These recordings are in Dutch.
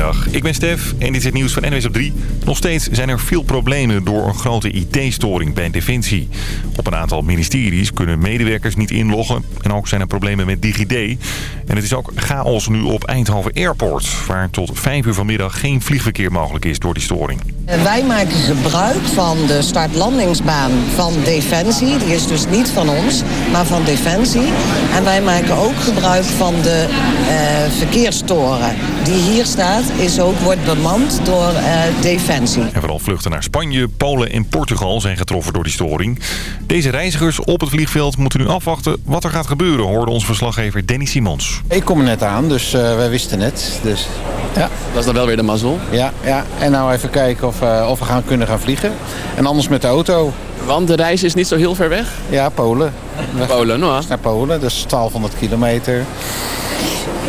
Goedemiddag, ik ben Stef en dit is het nieuws van NWS op 3. Nog steeds zijn er veel problemen door een grote IT-storing bij Defensie. Op een aantal ministeries kunnen medewerkers niet inloggen en ook zijn er problemen met DigiD. En het is ook chaos nu op Eindhoven Airport, waar tot 5 uur vanmiddag geen vliegverkeer mogelijk is door die storing. Wij maken gebruik van de startlandingsbaan van Defensie. Die is dus niet van ons, maar van Defensie. En wij maken ook gebruik van de uh, verkeerstoren. Die hier staat, is ook, wordt bemand door uh, Defensie. En vooral vluchten naar Spanje, Polen en Portugal zijn getroffen door die storing. Deze reizigers op het vliegveld moeten nu afwachten wat er gaat gebeuren, hoorde ons verslaggever Danny Simons. Ik kom er net aan, dus uh, wij wisten het. Dus, ja. Dat is dan wel weer de mazzel? Ja, ja. en nou even kijken of, uh, of we gaan kunnen gaan vliegen. En anders met de auto. Want de reis is niet zo heel ver weg? Ja, Polen. Polen, no? Naar Polen, dus 1200 kilometer.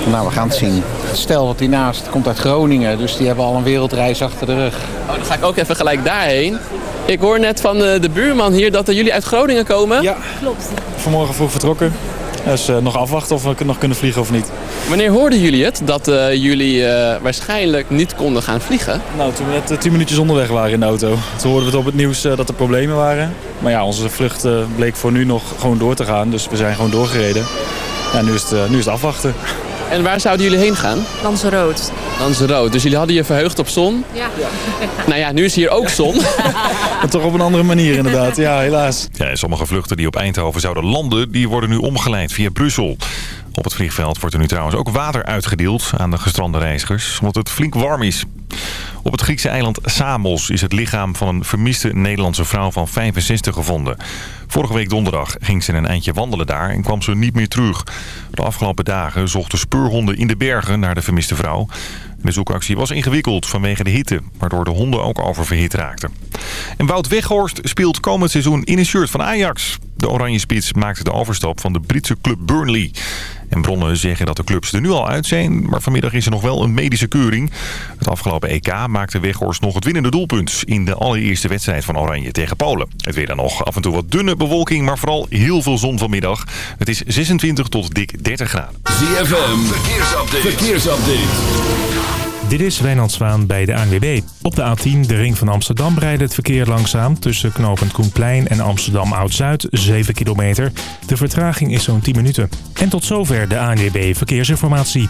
Nou, we gaan het zien. Stel wat hiernaast komt uit Groningen, dus die hebben al een wereldreis achter de rug. Oh, dan ga ik ook even gelijk daarheen. Ik hoor net van de, de buurman hier dat jullie uit Groningen komen. Ja, klopt. Vanmorgen vroeg vertrokken. Dus uh, nog afwachten of we nog kunnen vliegen of niet. Wanneer hoorden jullie het dat uh, jullie uh, waarschijnlijk niet konden gaan vliegen? Nou, toen we net tien minuutjes onderweg waren in de auto. Toen hoorden we het op het nieuws dat er problemen waren. Maar ja, onze vlucht bleek voor nu nog gewoon door te gaan. Dus we zijn gewoon doorgereden. Ja, nu is het, nu is het afwachten. En waar zouden jullie heen gaan? Lanzarote. Lanzarote. Dus jullie hadden je verheugd op zon? Ja. Nou ja, nu is hier ook zon. maar toch op een andere manier inderdaad. Ja, helaas. Ja, sommige vluchten die op Eindhoven zouden landen, die worden nu omgeleid via Brussel. Op het vliegveld wordt er nu trouwens ook water uitgedeeld aan de gestrande reizigers, omdat het flink warm is. Op het Griekse eiland Samos is het lichaam van een vermiste Nederlandse vrouw van 65 gevonden. Vorige week donderdag ging ze een eindje wandelen daar en kwam ze niet meer terug. De afgelopen dagen zochten speurhonden in de bergen naar de vermiste vrouw. De zoekactie was ingewikkeld vanwege de hitte, waardoor de honden ook oververhit raakten. En Wout Weghorst speelt komend seizoen in een shirt van Ajax. De Oranje Spits maakte de overstap van de Britse club Burnley. En bronnen zeggen dat de clubs er nu al uit zijn, maar vanmiddag is er nog wel een medische keuring. Het afgelopen EK maakte Weghorst nog het winnende doelpunt in de allereerste wedstrijd van Oranje tegen Polen. Het weer dan nog af en toe wat dunne bewolking, maar vooral heel veel zon vanmiddag. Het is 26 tot dik 30 graden. ZFM, verkeersupdate. verkeersupdate. Dit is Wijnand Zwaan bij de ANWB. Op de A10, de ring van Amsterdam, rijdt het verkeer langzaam... tussen knooppunt Koenplein en Amsterdam Oud-Zuid, 7 kilometer. De vertraging is zo'n 10 minuten. En tot zover de ANWB Verkeersinformatie.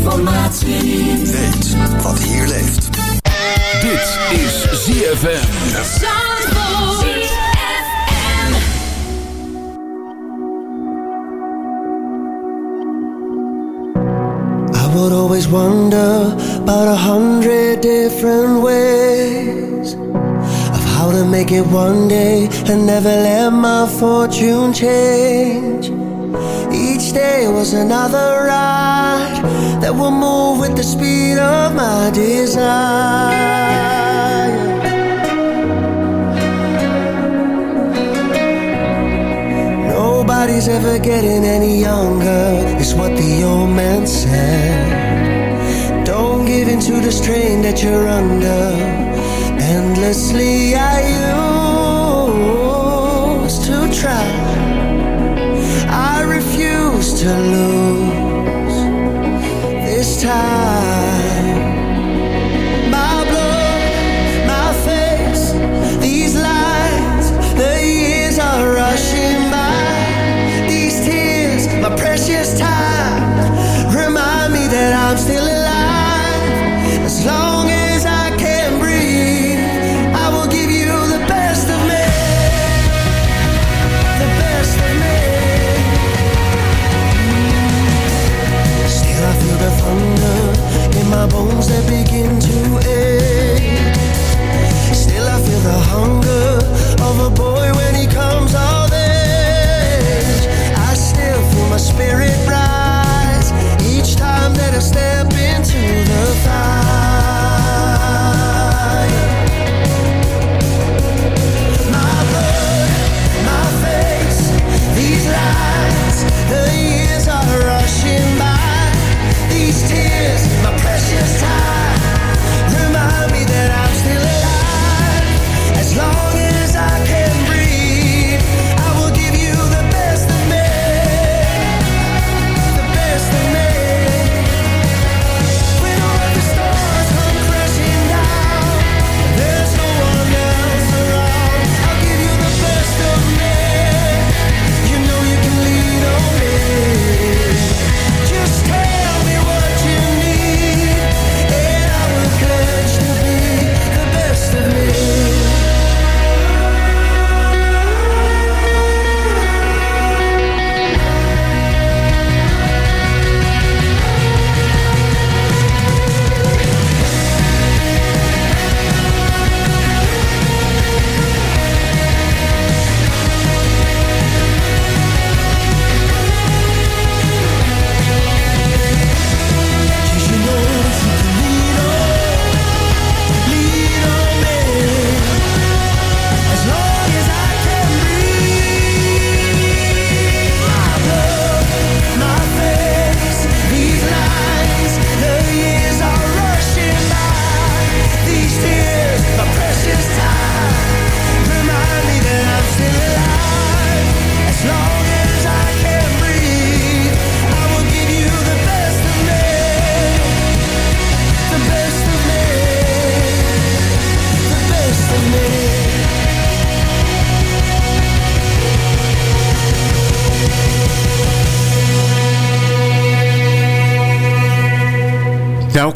informatie. Weet wat hier leeft. Dit is ZFM. I would always wonder about a hundred different ways of how to make it one day and never let my fortune change. Each day was another ride that will move with the speed of my desire. Nobody's ever getting any younger, is what the old man said. Don't give in to the strain that you're under. Endlessly, I used to try to lose. This time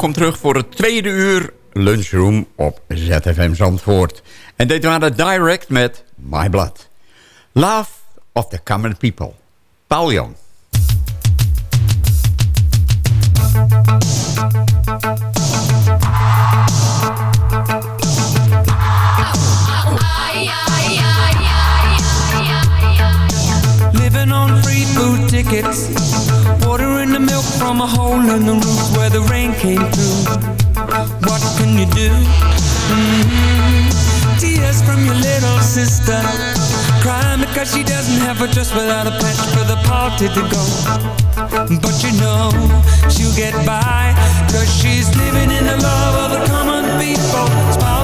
welkom terug voor het tweede uur lunchroom op ZFM Zandvoort. En dit waren direct met My Blood. Love of the Common People. Paul Young. Living on free food tickets from a hole in the roof where the rain came through What can you do? Mm -hmm. Tears from your little sister Crying because she doesn't have a dress without a patch for the party to go But you know she'll get by 'cause she's living in the love of the common people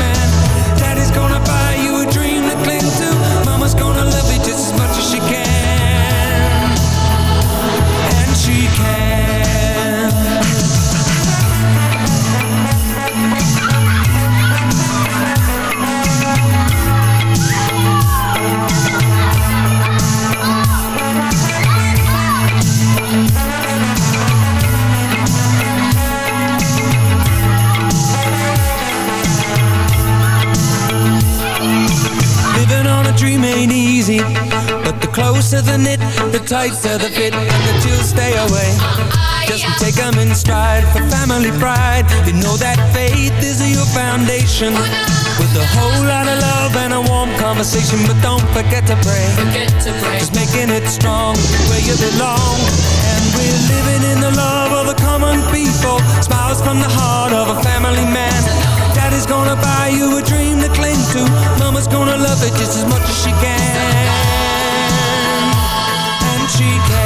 foundation. With a whole lot of love and a warm conversation, but don't forget to pray. Just making it strong where you belong. And we're living in the love of the common people. Smiles from the heart of a family man. Daddy's gonna buy you a dream to cling to. Mama's gonna love it just as much as she can. And she can.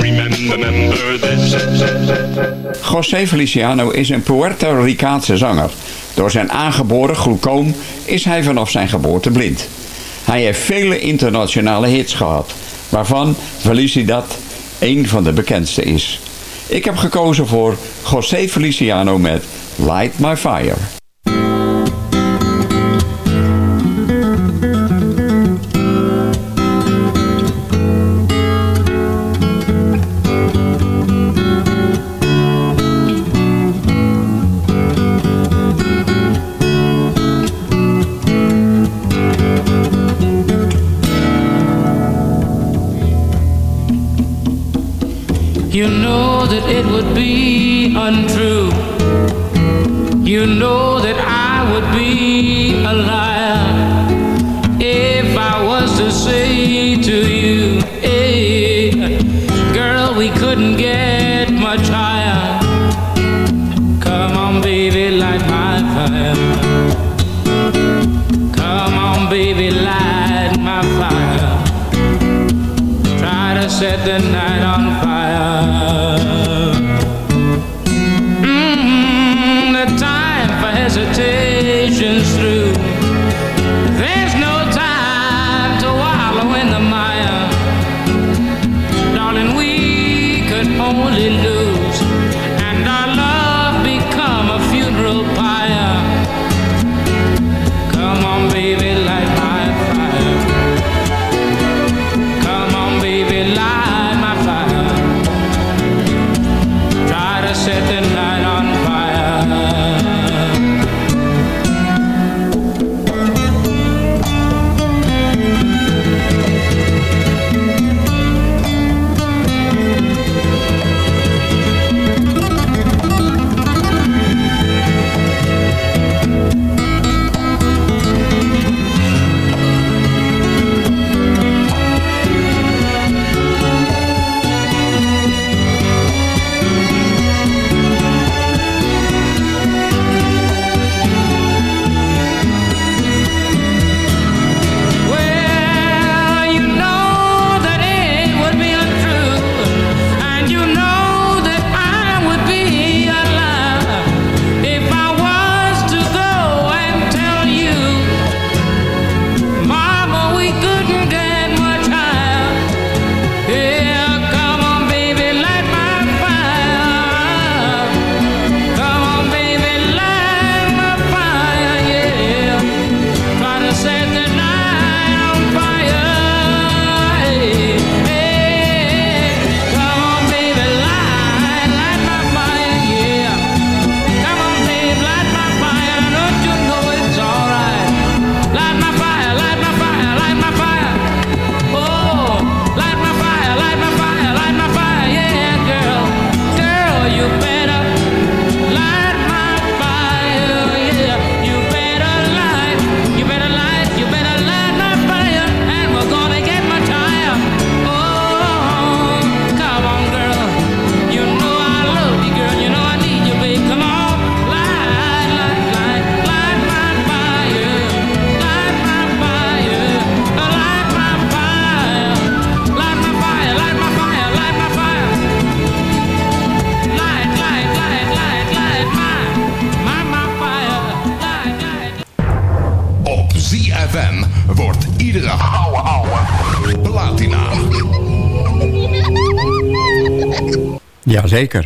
Remember. José Feliciano is een Puerto Ricaanse zanger. Door zijn aangeboren glaucoom is hij vanaf zijn geboorte blind. Hij heeft vele internationale hits gehad, waarvan Felicidad een van de bekendste is. Ik heb gekozen voor José Feliciano met Light My Fire. That it would be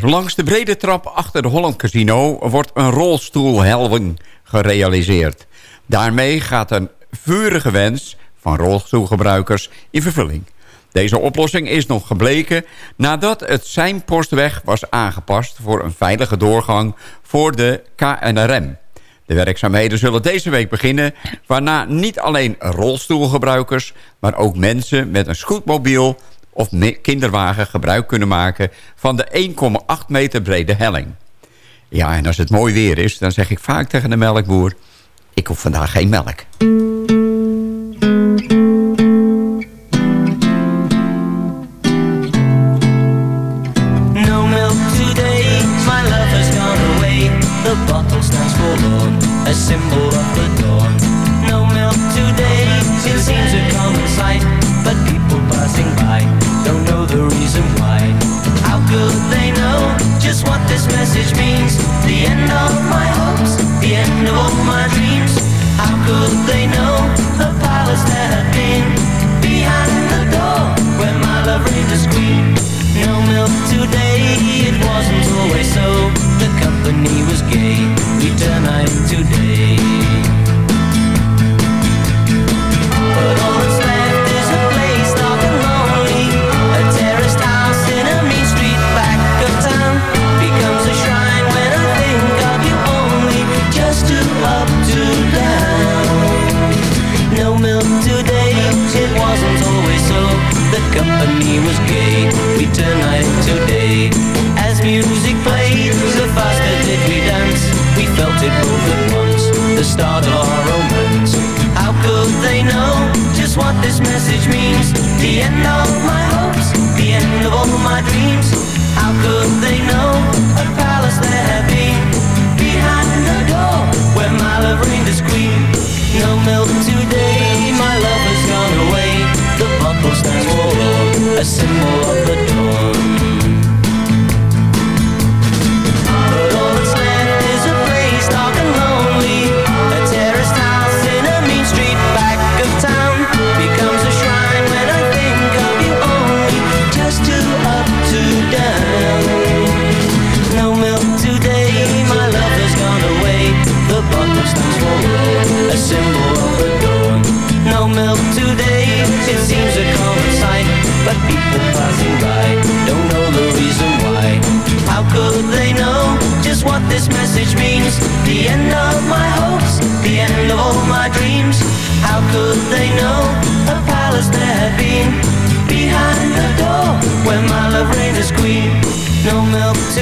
Langs de brede trap achter de Holland Casino wordt een rolstoelhelling gerealiseerd. Daarmee gaat een vurige wens van rolstoelgebruikers in vervulling. Deze oplossing is nog gebleken nadat het Seinpostweg was aangepast... voor een veilige doorgang voor de KNRM. De werkzaamheden zullen deze week beginnen... waarna niet alleen rolstoelgebruikers... maar ook mensen met een scootmobiel of kinderwagen gebruik kunnen maken... van de 1,8 meter brede helling. Ja, en als het mooi weer is, dan zeg ik vaak tegen de melkboer... ik hoef vandaag geen melk.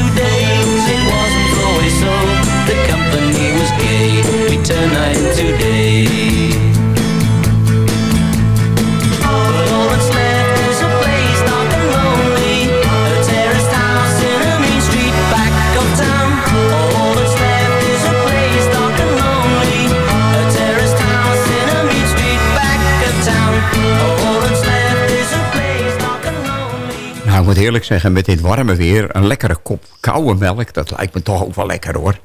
Milk today, it wasn't always so. The company was gay, we turn night today. But moet eerlijk zeggen, met dit warme weer... een lekkere kop koude melk, dat lijkt me toch ook wel lekker hoor.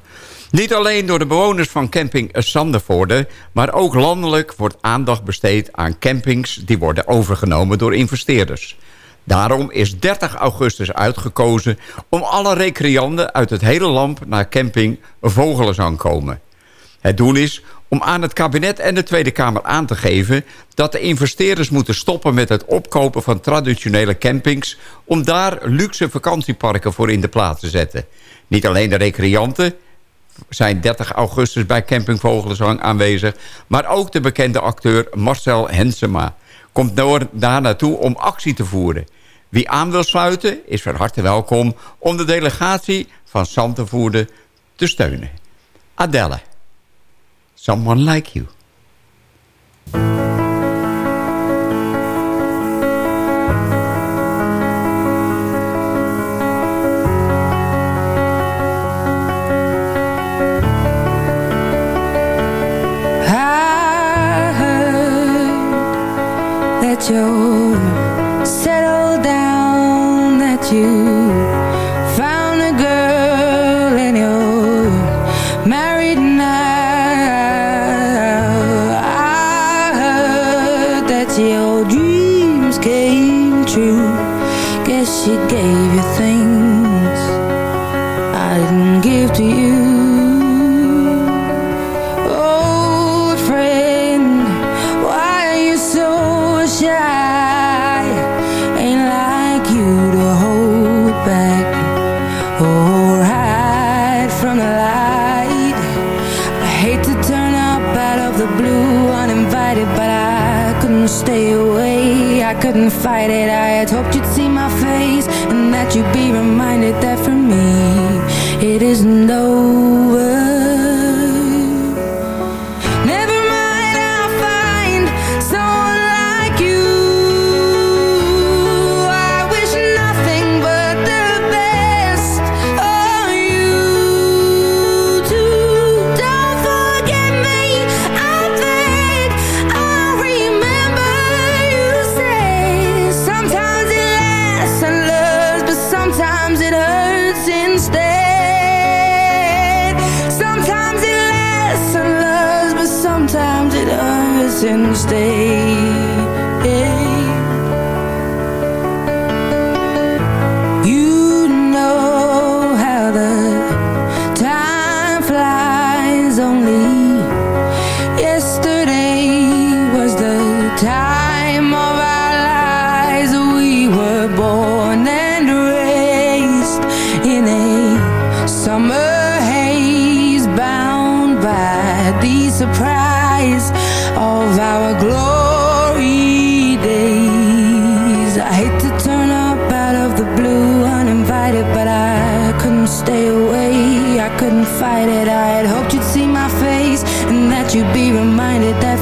Niet alleen door de bewoners van camping Sandervoorde... maar ook landelijk wordt aandacht besteed aan campings... die worden overgenomen door investeerders. Daarom is 30 augustus uitgekozen... om alle recreanten uit het hele land naar camping Vogelenzang komen. Het doel is om aan het kabinet en de Tweede Kamer aan te geven... dat de investeerders moeten stoppen met het opkopen van traditionele campings... om daar luxe vakantieparken voor in de plaats te zetten. Niet alleen de recreanten zijn 30 augustus bij Camping Vogelenzang aanwezig... maar ook de bekende acteur Marcel Hensema komt daar naartoe om actie te voeren. Wie aan wil sluiten is van harte welkom om de delegatie van Santenvoerde te steunen. Adelle, Someone Like You. Your dreams came true Guess she gave you things I didn't give to you couldn't fight it. I had hoped you'd. stay away. I couldn't fight it. I had hoped you'd see my face And that you'd be reminded that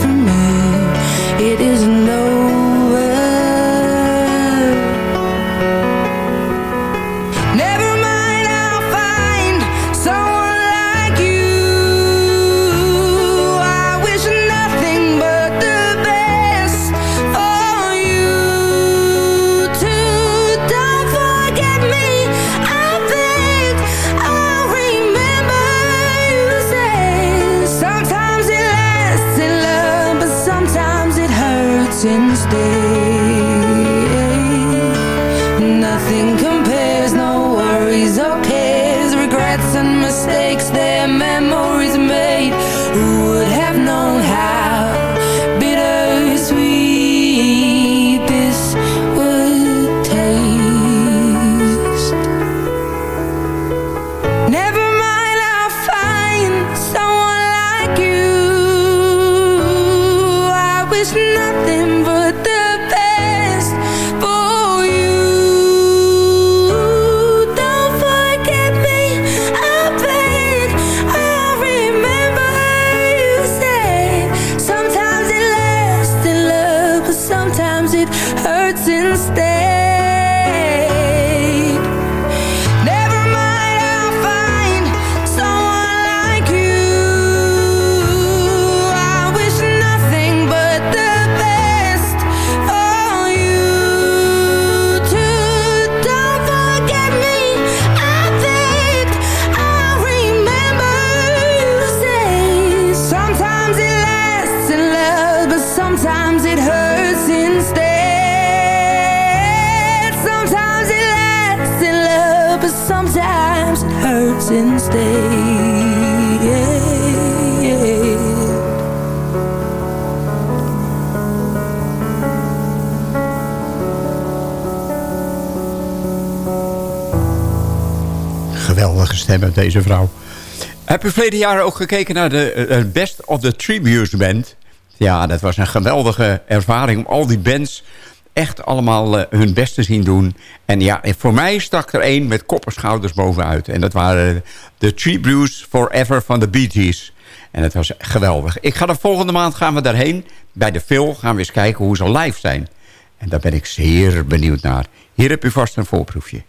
deze vrouw. Heb je verleden jaren ook gekeken naar de eh, eh, Best of the Tributes Band? Ja, dat was een geweldige ervaring om al die bands echt allemaal eh, hun best te zien doen. En ja, voor mij stak er één met kopperschouders bovenuit. En dat waren de Tree Blues Forever van de Bee En dat was geweldig. Ik ga de volgende maand gaan we daarheen. Bij de Phil gaan we eens kijken hoe ze live zijn. En daar ben ik zeer benieuwd naar. Hier heb je vast een voorproefje.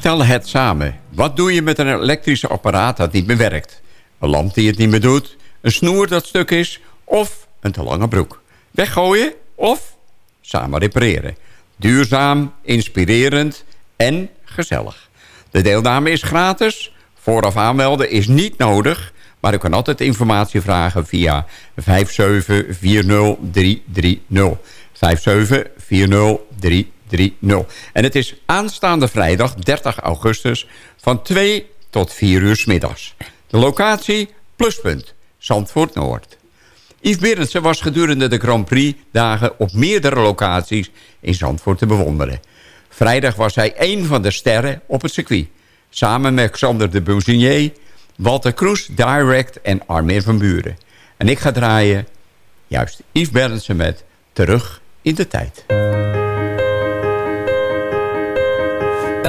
Herstel het samen. Wat doe je met een elektrische apparaat dat niet meer werkt? Een lamp die het niet meer doet? Een snoer dat stuk is? Of een te lange broek? Weggooien of samen repareren? Duurzaam, inspirerend en gezellig. De deelname is gratis. Vooraf aanmelden is niet nodig... maar u kan altijd informatie vragen via 5740330. 5740330. En het is aanstaande vrijdag 30 augustus van 2 tot 4 uur 's middags. De locatie Pluspunt, Zandvoort Noord. Yves Berendsen was gedurende de Grand Prix dagen op meerdere locaties in Zandvoort te bewonderen. Vrijdag was hij één van de sterren op het circuit. Samen met Xander de Buzinier, Walter Kroes, Direct en Armin van Buren. En ik ga draaien, juist Yves Berendsen met Terug in de Tijd.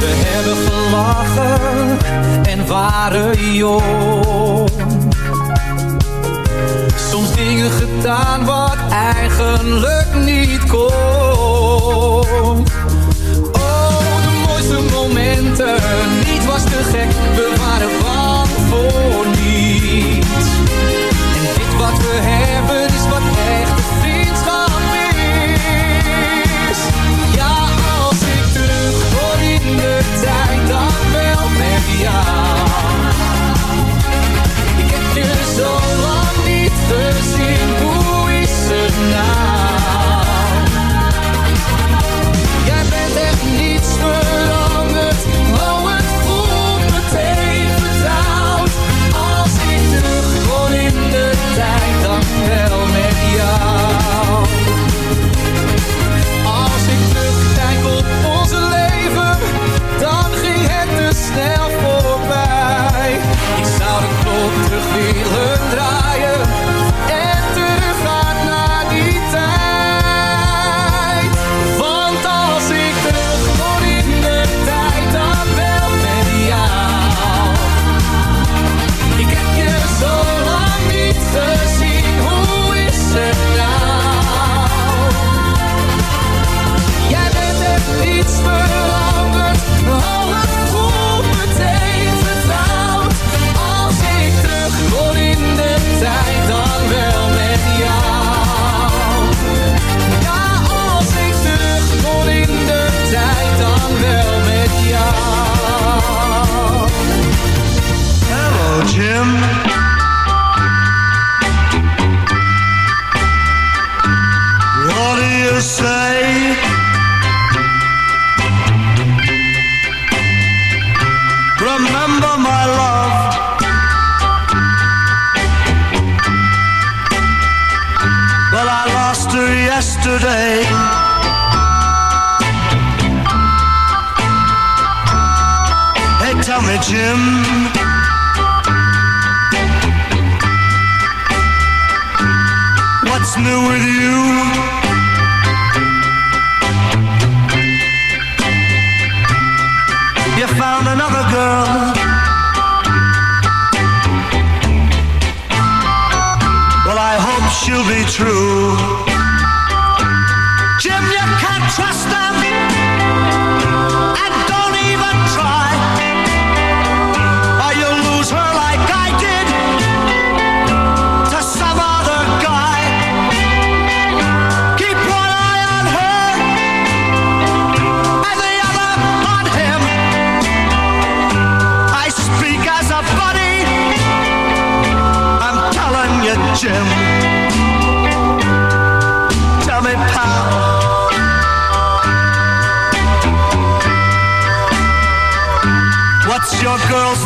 We hebben gelachen en waren jong. Soms dingen gedaan wat eigenlijk niet kon. Oh, de mooiste momenten, niet was te gek, we waren bang voor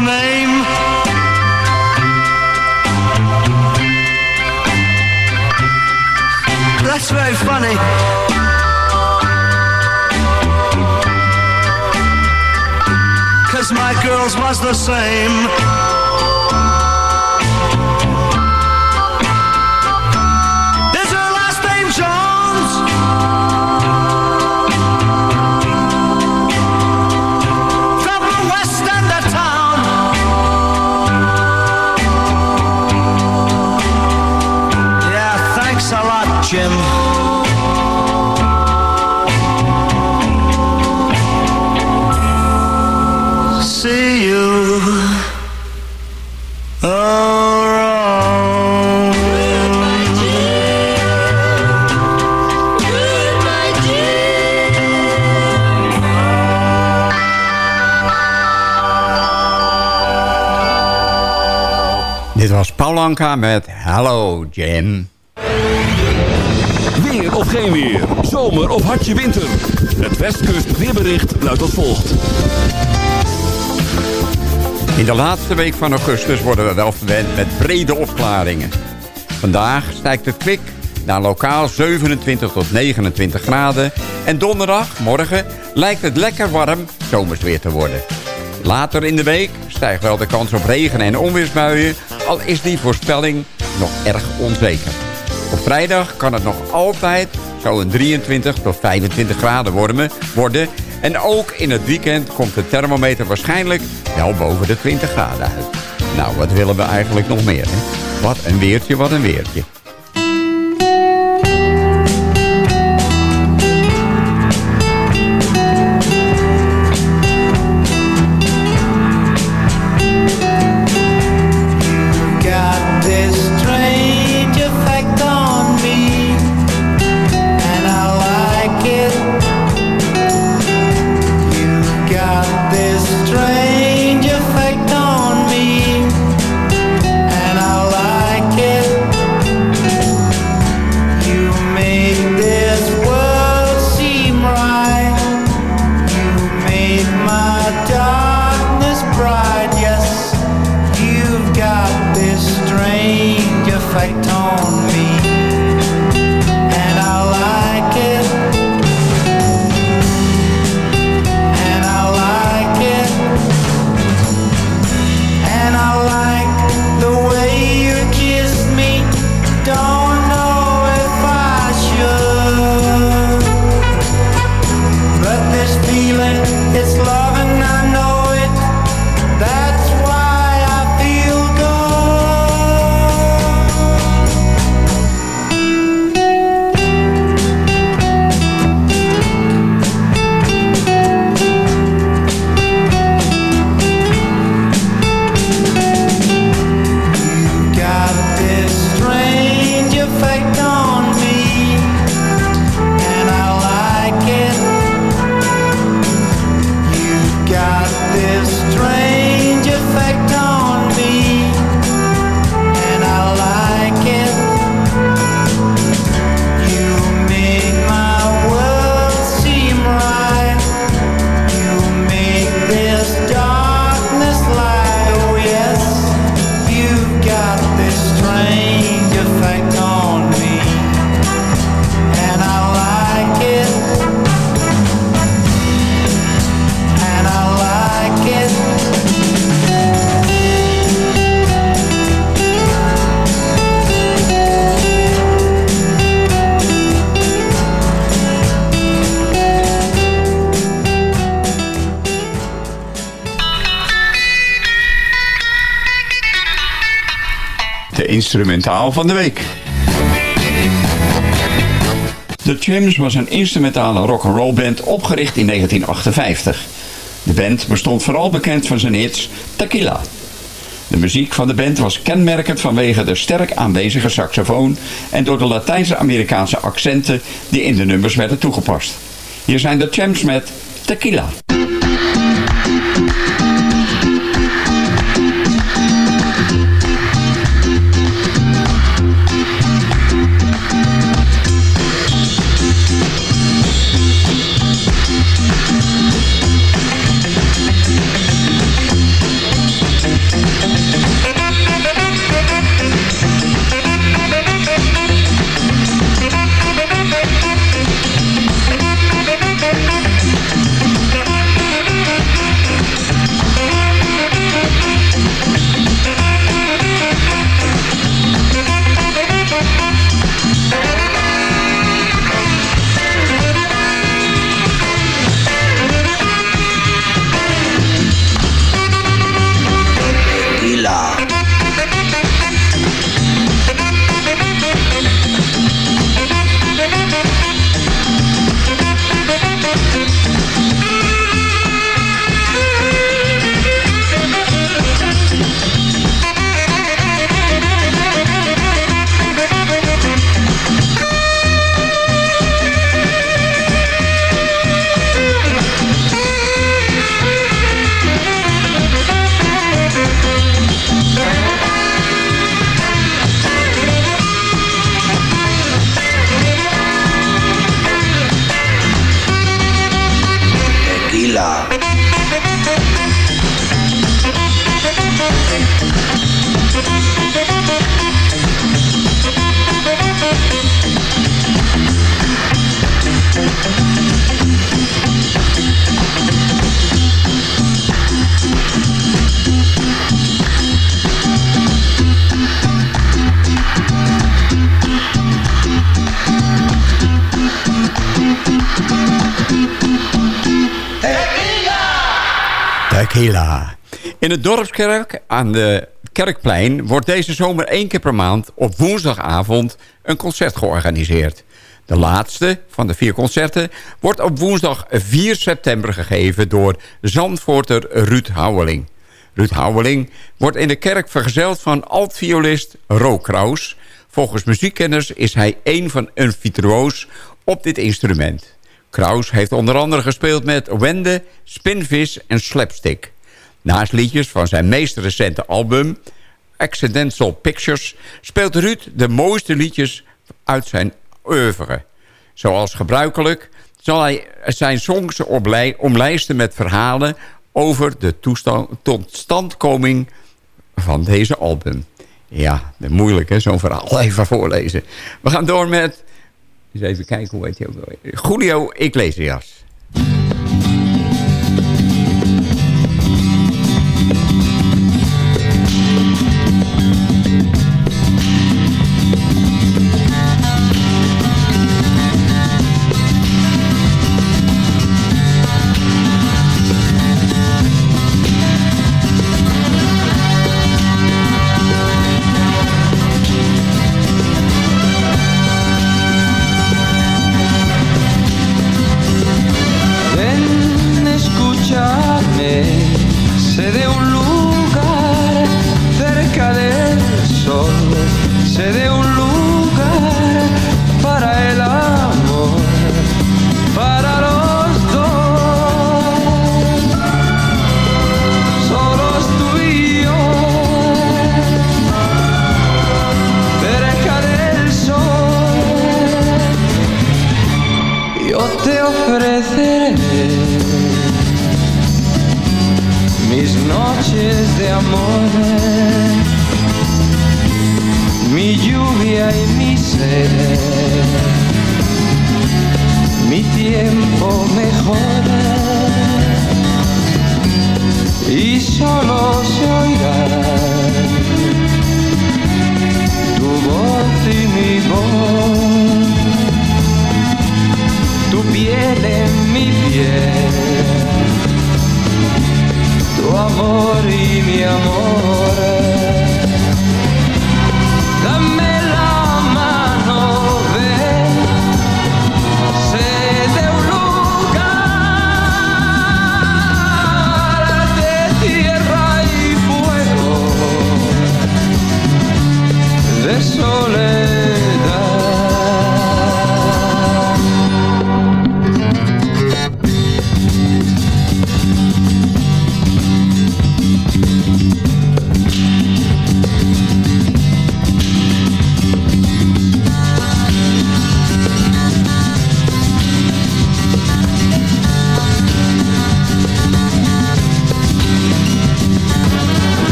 name? That's very funny. Cause my girl's was the same. Dit was Paul Anka met Hallo Jim. Weer of geen weer. Zomer of hartje winter. Het Westkust weerbericht luidt als volgt. In de laatste week van augustus worden we wel verwend met brede opklaringen. Vandaag stijgt het kwik naar lokaal 27 tot 29 graden. En donderdag, morgen, lijkt het lekker warm zomers weer te worden. Later in de week stijgt wel de kans op regen- en onweersbuien... al is die voorspelling nog erg onzeker. Op vrijdag kan het nog altijd zo'n 23 tot 25 graden worden. En ook in het weekend komt de thermometer waarschijnlijk wel boven de 20 graden uit. Nou, wat willen we eigenlijk nog meer, hè? Wat een weertje, wat een weertje. Instrumentaal van de week. The Chimps was een instrumentale rock'n'roll band opgericht in 1958. De band bestond vooral bekend van zijn hits Tequila. De muziek van de band was kenmerkend vanwege de sterk aanwezige saxofoon en door de Latijnse-Amerikaanse accenten die in de nummers werden toegepast. Hier zijn de Champs met Tequila. Tequila. In het dorpskerk aan de Kerkplein wordt deze zomer één keer per maand op woensdagavond een concert georganiseerd. De laatste van de vier concerten wordt op woensdag 4 september gegeven door Zandvoorter Ruud Houweling. Ruud Houweling wordt in de kerk vergezeld van altviolist Ro Kraus. Volgens muziekkenners is hij een van een virtuoos op dit instrument. Kraus heeft onder andere gespeeld met Wende, Spinvis en Slapstick. Naast liedjes van zijn meest recente album, Accidental Pictures... speelt Ruud de mooiste liedjes uit zijn oeuvre. Zoals gebruikelijk zal hij zijn songs omlijsten met verhalen... over de totstandkoming van deze album. Ja, moeilijk hè, zo'n verhaal even voorlezen. We gaan door met... Eens even kijken, hoe heet hij ook alweer? Julio Iglesias.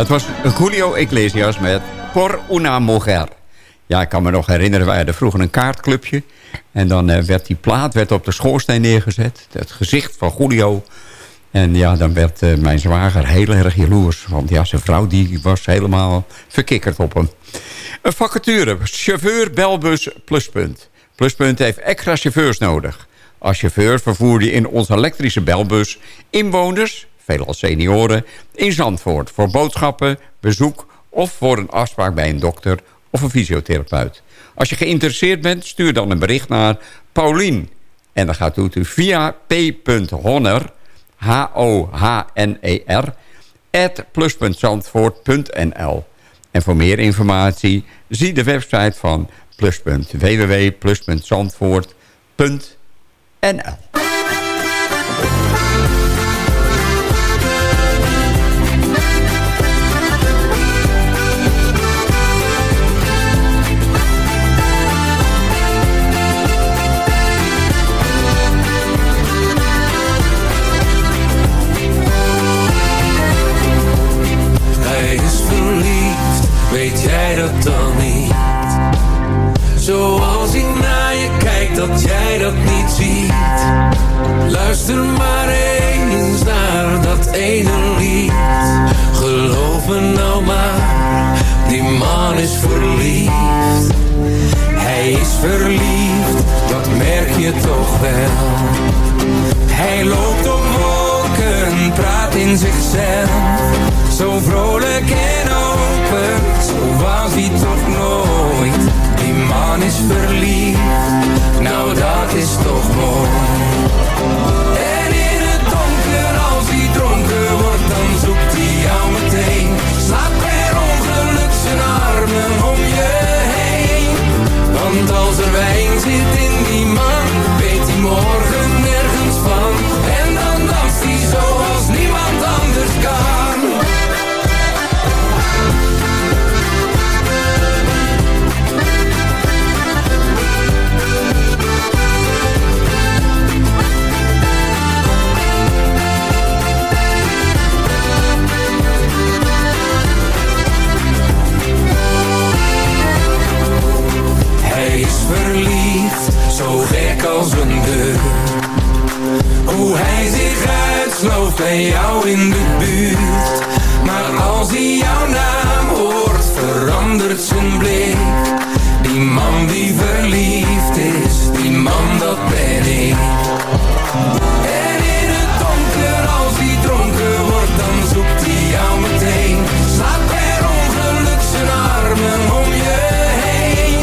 Dat was Julio Iglesias met Por una mujer. Ja, ik kan me nog herinneren, wij hadden vroeger een kaartclubje. En dan eh, werd die plaat werd op de schoorsteen neergezet. Het gezicht van Julio. En ja, dan werd eh, mijn zwager heel erg jaloers. Want ja, zijn vrouw die was helemaal verkikkerd op hem. Een vacature, chauffeur belbus pluspunt. Pluspunt heeft extra chauffeurs nodig. Als chauffeur vervoer je in onze elektrische belbus inwoners, veelal senioren, in Zandvoort voor boodschappen, bezoek of voor een afspraak bij een dokter of een fysiotherapeut. Als je geïnteresseerd bent, stuur dan een bericht naar Paulien. En dan gaat u via p.honner, H-O-H-N-E-R, at plus.zandvoort.nl. En voor meer informatie zie de website van Pluspunt, www.plus.zandvoort.nl. Luister maar eens naar dat ene lied. Geloof me nou maar, die man is verliefd. Hij is verliefd, dat merk je toch wel. Hij loopt op wolken, praat in zichzelf. Zo vrolijk en open, zo was hij toch nooit. Die man is verliefd, nou dat is toch mooi. Als er wijn in die zo gek als een deur. Hoe hij zich uitslooft bij jou in de buurt. Maar als hij jouw naam hoort, verandert zijn blik. Die man die verliefd is, die man dat ben ik. En in het donker, als hij dronken wordt, dan zoekt hij jou meteen. Slaat per ongeluk zijn armen om je heen.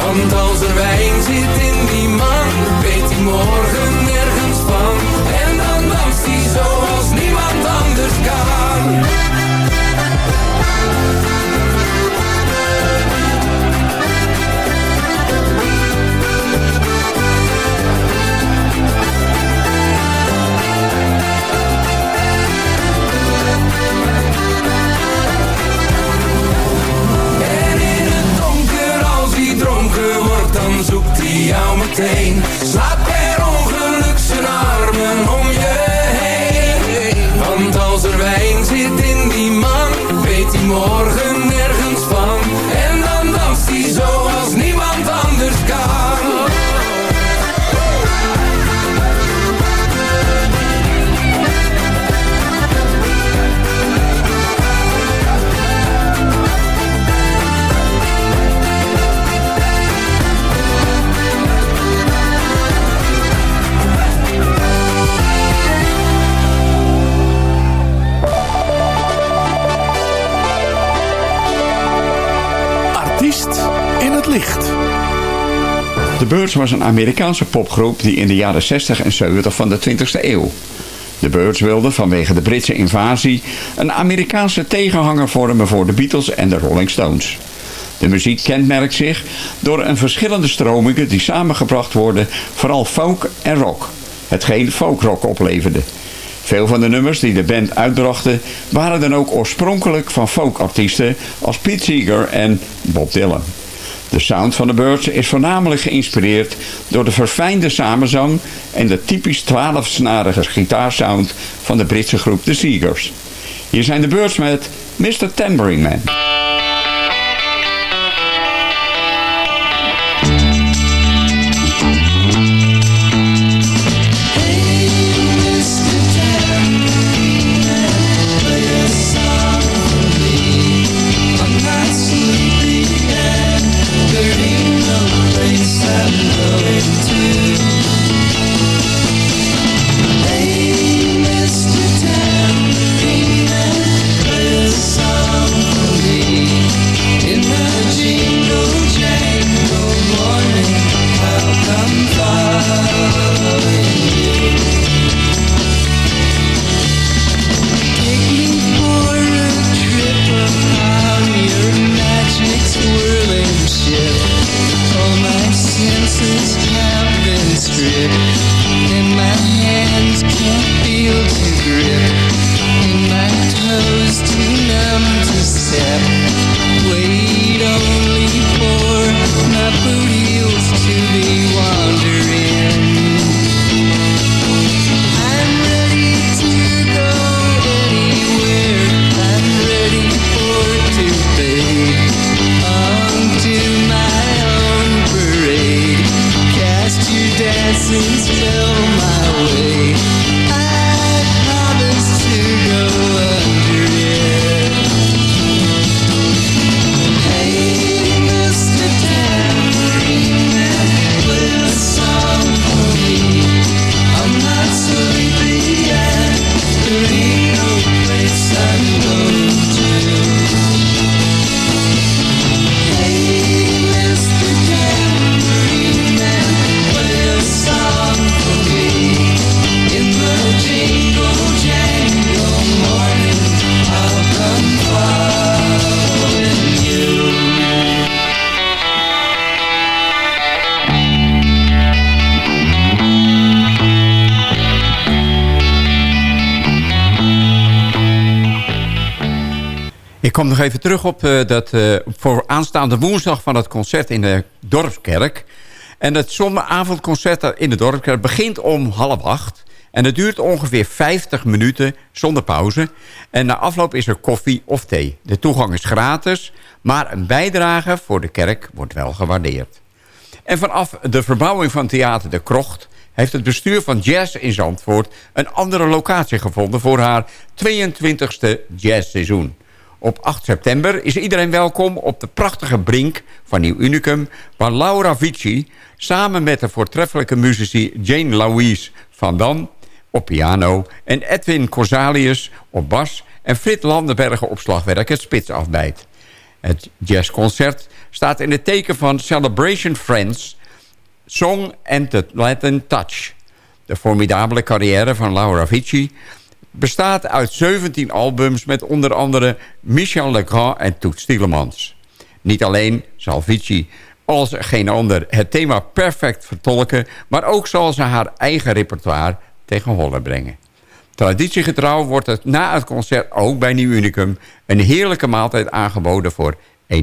Want als er wijn zit in morgen nergens van. En dan danst hij zoals niemand anders kan. Birds was een Amerikaanse popgroep die in de jaren 60 en 70 van de 20e eeuw. De Birds wilden vanwege de Britse invasie een Amerikaanse tegenhanger vormen voor de Beatles en de Rolling Stones. De muziek kenmerkt zich door een verschillende stromingen die samengebracht worden, vooral folk en rock. Hetgeen folkrock opleverde. Veel van de nummers die de band uitbrachten waren dan ook oorspronkelijk van folkartiesten als Pete Seeger en Bob Dylan. De sound van de Birds is voornamelijk geïnspireerd door de verfijnde samenzang en de typisch 12-snarige gitaarsound van de Britse groep The Seegers. Hier zijn de Birds met Mr. Tambourine Man. Ik kom nog even terug op eh, dat eh, voor aanstaande woensdag van het concert in de Dorpskerk. En het zomeravondconcert in de Dorpskerk begint om half acht. En het duurt ongeveer 50 minuten zonder pauze. En na afloop is er koffie of thee. De toegang is gratis, maar een bijdrage voor de kerk wordt wel gewaardeerd. En vanaf de verbouwing van Theater de Krocht... heeft het bestuur van Jazz in Zandvoort... een andere locatie gevonden voor haar 22e jazzseizoen. Op 8 september is iedereen welkom op de prachtige brink van Nieuw Unicum... waar Laura Vici samen met de voortreffelijke muzici Jane Louise van Dam op piano... en Edwin Corsalius op bas en Frit Landenbergen op slagwerk het spits. Het jazzconcert staat in het teken van Celebration Friends... Song and the Latin Touch. De formidabele carrière van Laura Vici bestaat uit 17 albums... met onder andere Michel Legrand en Toets Tielemans. Niet alleen zal Vici als geen ander het thema perfect vertolken... maar ook zal ze haar eigen repertoire tegen Holle brengen. Traditiegetrouw wordt het na het concert ook bij Nieuw Unicum... een heerlijke maaltijd aangeboden voor 21,50.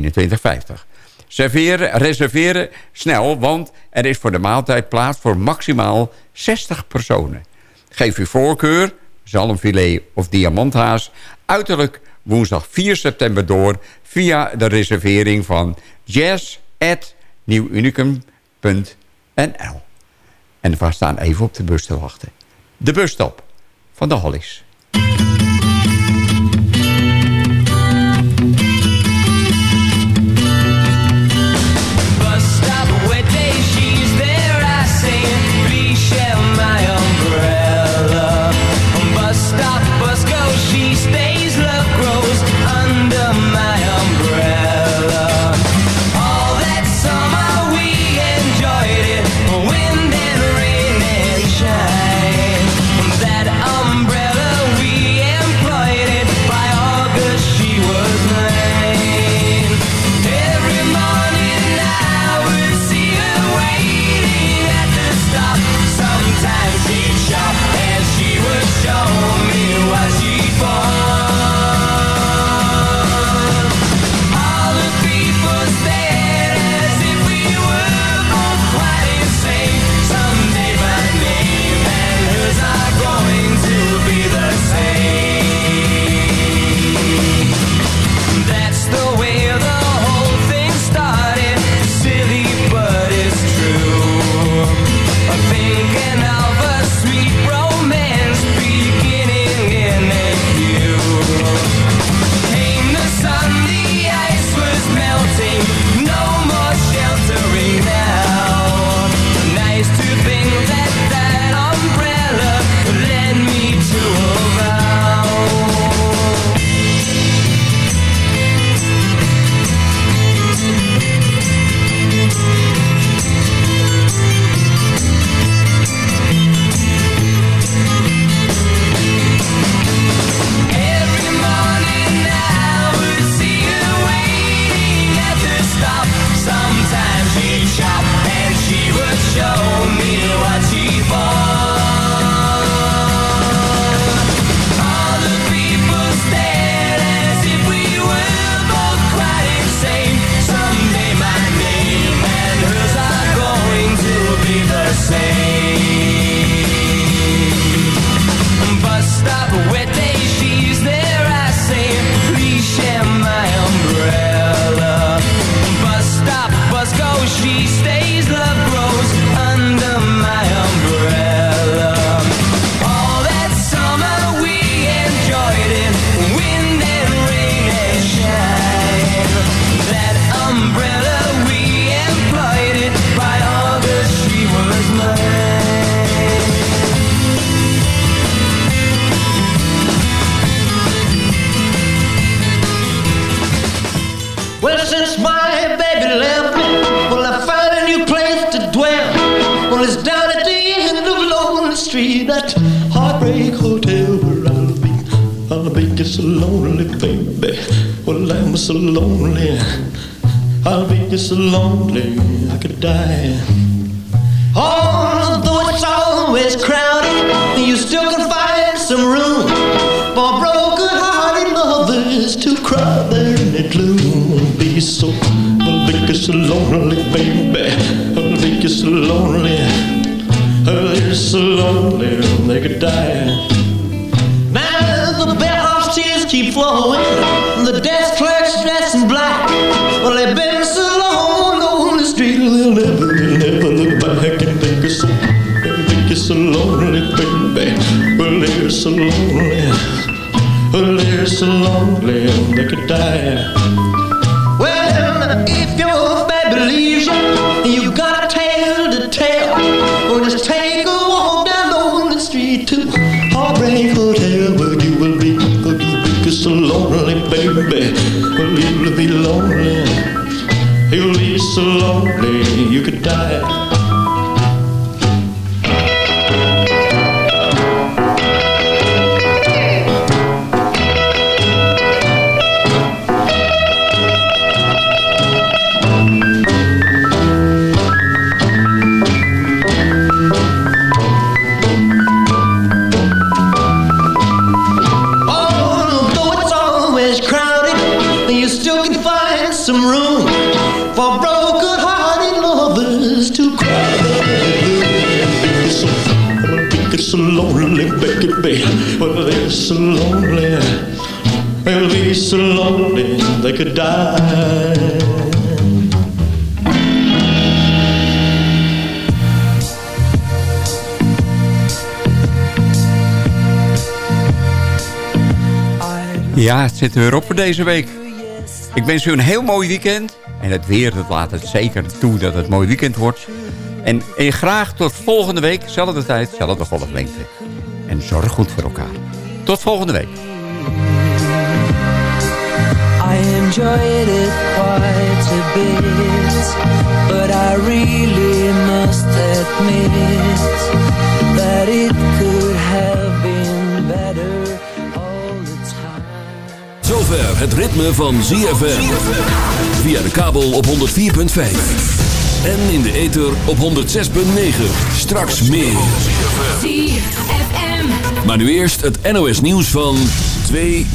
Serveren, reserveren snel, want er is voor de maaltijd plaats voor maximaal 60 personen. Geef uw voorkeur, zalmfilet of diamanthaas... uiterlijk woensdag 4 september door via de reservering van jazz.nieuwunicum.nl. En we staan even op de bus te wachten. De busstop van de Hollies. So lonely they could. Ja, het zit er weer op voor deze week. Ik wens u een heel mooi weekend. En het weer dat laat het zeker toe dat het een mooi weekend wordt. En, en graag tot volgende week. Zelfde tijd, zelfde golflengte. En zorg goed voor elkaar. Tot volgende week. Enjoyed it quite a bit, but I really must admit that it could have been better all the time. Zover het ritme van ZFM. Via de kabel op 104.5. En in de ether op 106.9. Straks meer. Maar nu eerst het NOS nieuws van 2